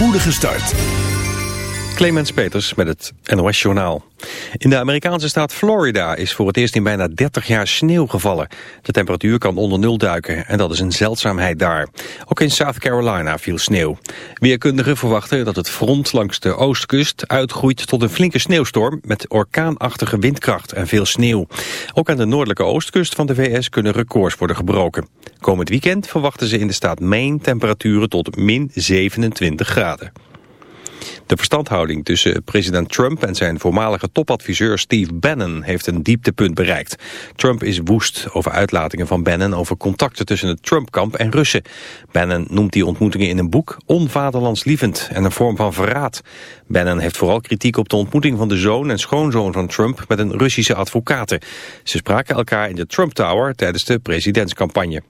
spoedige start. Clemens Peters met het NOS Journaal. In de Amerikaanse staat Florida is voor het eerst in bijna 30 jaar sneeuw gevallen. De temperatuur kan onder nul duiken en dat is een zeldzaamheid daar. Ook in South Carolina viel sneeuw. Weerkundigen verwachten dat het front langs de oostkust uitgroeit tot een flinke sneeuwstorm met orkaanachtige windkracht en veel sneeuw. Ook aan de noordelijke oostkust van de VS kunnen records worden gebroken. Komend weekend verwachten ze in de staat Maine temperaturen tot min 27 graden. De verstandhouding tussen president Trump en zijn voormalige topadviseur Steve Bannon heeft een dieptepunt bereikt. Trump is woest over uitlatingen van Bannon over contacten tussen het Trump-kamp en Russen. Bannon noemt die ontmoetingen in een boek onvaderlandslievend en een vorm van verraad. Bannon heeft vooral kritiek op de ontmoeting van de zoon en schoonzoon van Trump met een Russische advocaten. Ze spraken elkaar in de Trump Tower tijdens de presidentscampagne.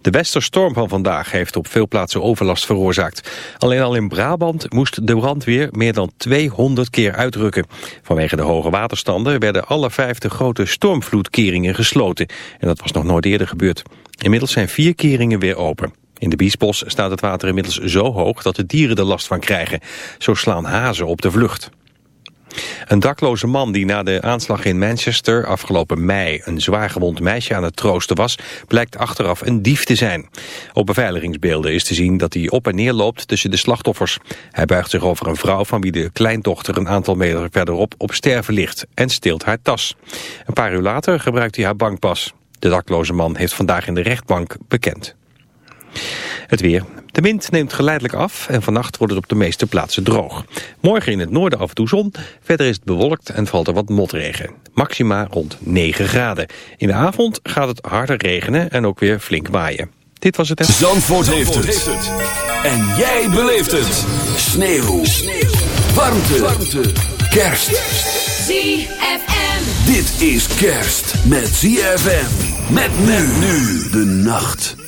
De westerstorm van vandaag heeft op veel plaatsen overlast veroorzaakt. Alleen al in Brabant moest de brandweer meer dan 200 keer uitrukken. Vanwege de hoge waterstanden werden alle vijfde grote stormvloedkeringen gesloten. En dat was nog nooit eerder gebeurd. Inmiddels zijn vier keringen weer open. In de Biesbos staat het water inmiddels zo hoog dat de dieren er last van krijgen. Zo slaan hazen op de vlucht. Een dakloze man die na de aanslag in Manchester afgelopen mei een zwaargewond meisje aan het troosten was, blijkt achteraf een dief te zijn. Op beveiligingsbeelden is te zien dat hij op en neer loopt tussen de slachtoffers. Hij buigt zich over een vrouw van wie de kleindochter een aantal meter verderop op sterven ligt en steelt haar tas. Een paar uur later gebruikt hij haar bankpas. De dakloze man heeft vandaag in de rechtbank bekend. Het weer. De wind neemt geleidelijk af en vannacht wordt het op de meeste plaatsen droog. Morgen in het noorden af en toe zon, verder is het bewolkt en valt er wat motregen. Maxima rond 9 graden. In de avond gaat het harder regenen en ook weer flink waaien. Dit was het... Zandvoort, heeft, het. En jij beleeft het. Sneeuw. Sneeuw. Warmte. Warmte. Kerst. ZFM. Dit is kerst met ZFM. Met men nu de nacht.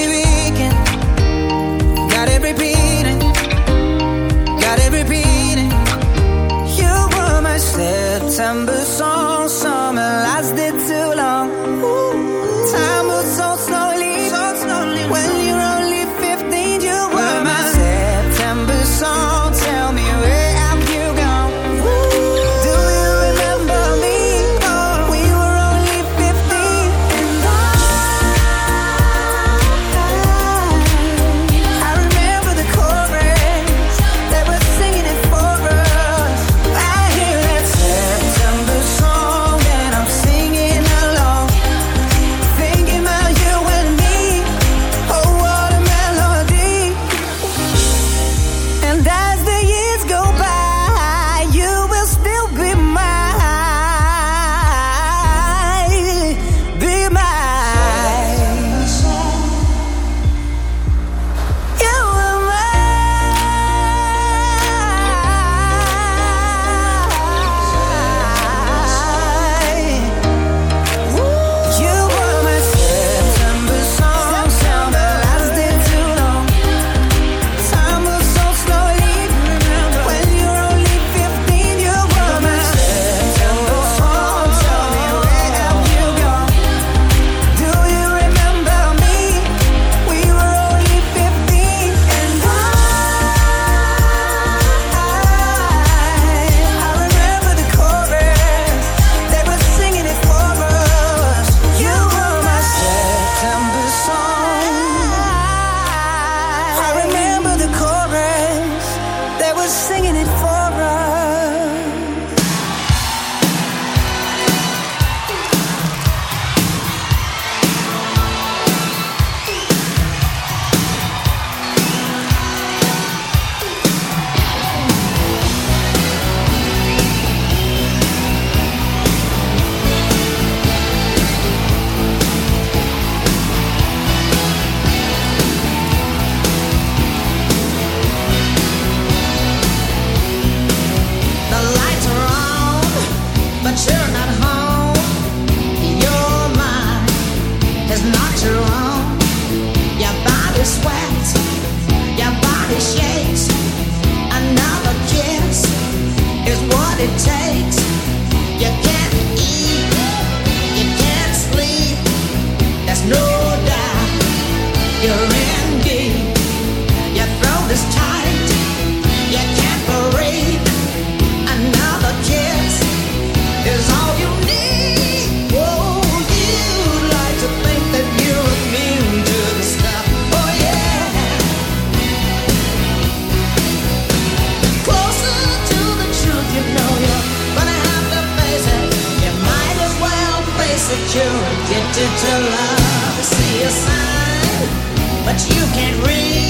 remember but you can't read.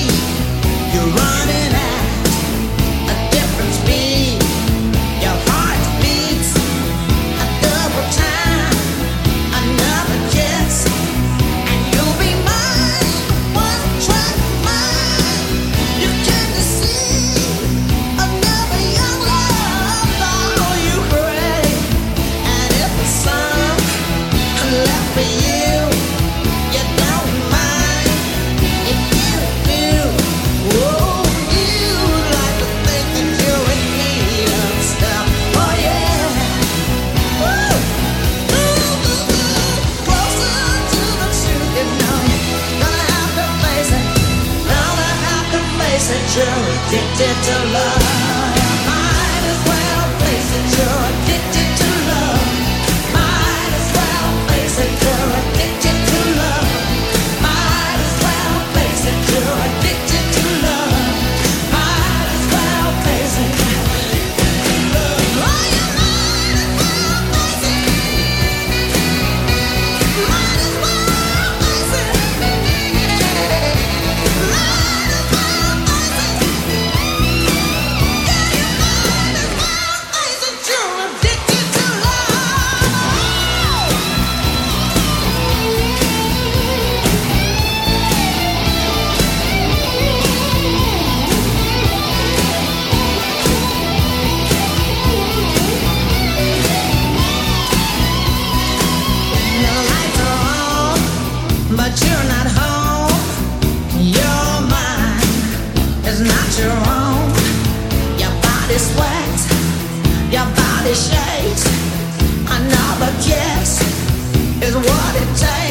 Your body shakes. Another kiss is what it takes.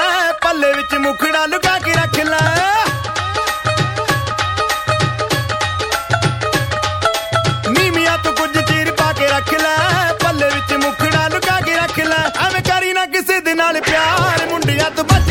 ਚੀਰ ਪਾ ਮੁਖੜਾ ਲੁਕਾ ਕੇ ਰੱਖ ਲੈ। ਨੀਵੀਆਂ ਤੂੰ ਕੁਝ ਚੀਰ ਪਾ ਕੇ ਰੱਖ ਲੈ। ਪੱਲੇ ਵਿੱਚ ਮੁਖੜਾ ਲੁਕਾ ਕੇ ਰੱਖ ਲੈ। ਐਵੇਂ ਕਰੀ ਨਾ ਕਿਸੇ ਦੇ ਨਾਲ ਪਿਆਰ। ਮੁੰਡਿਆਂ ਤੋਂ ਬਚ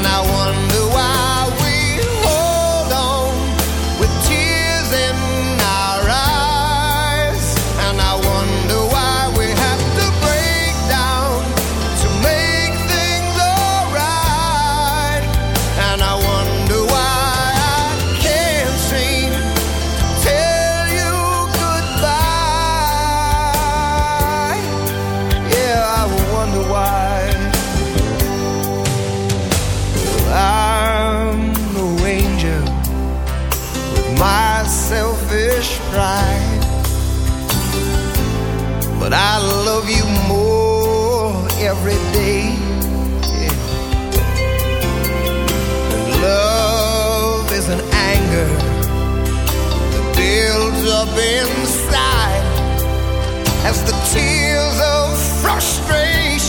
And I wonder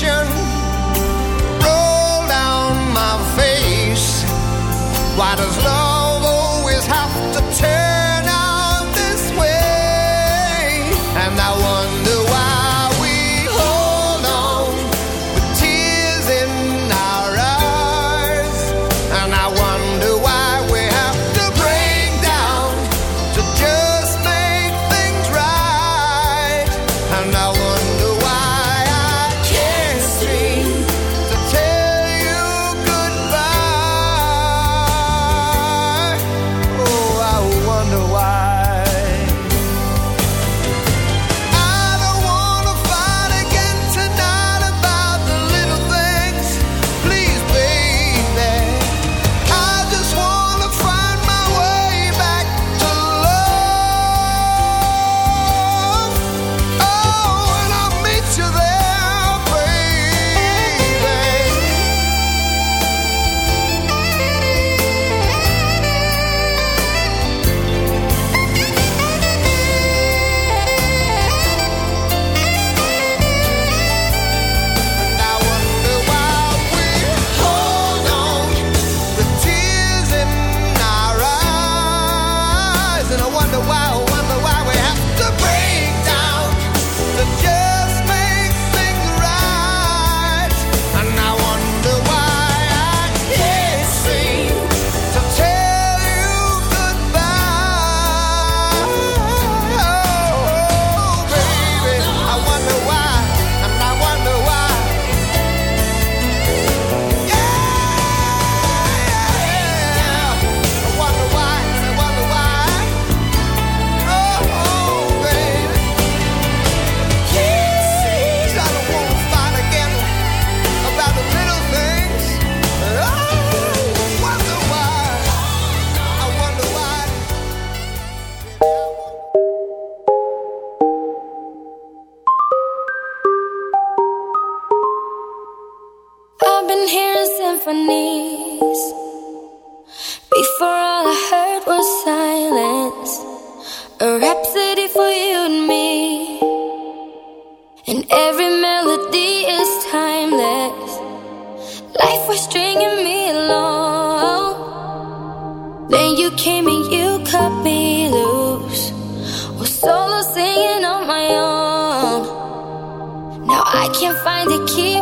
perspiration roll down my face. Why does love? bringing me low. Then you came and you cut me loose. Was solo singing on my own. Now I can't find the key.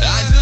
I do.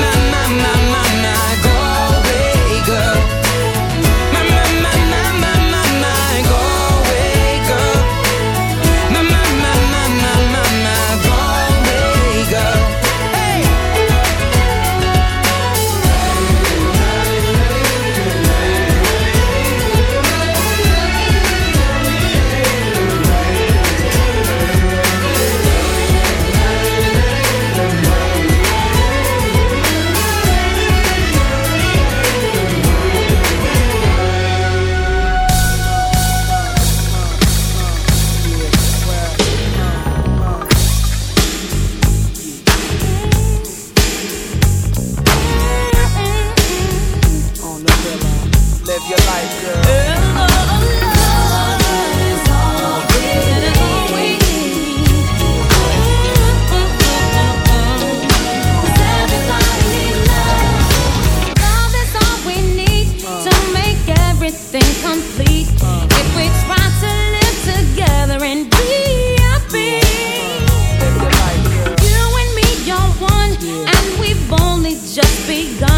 na na na na na. Begun.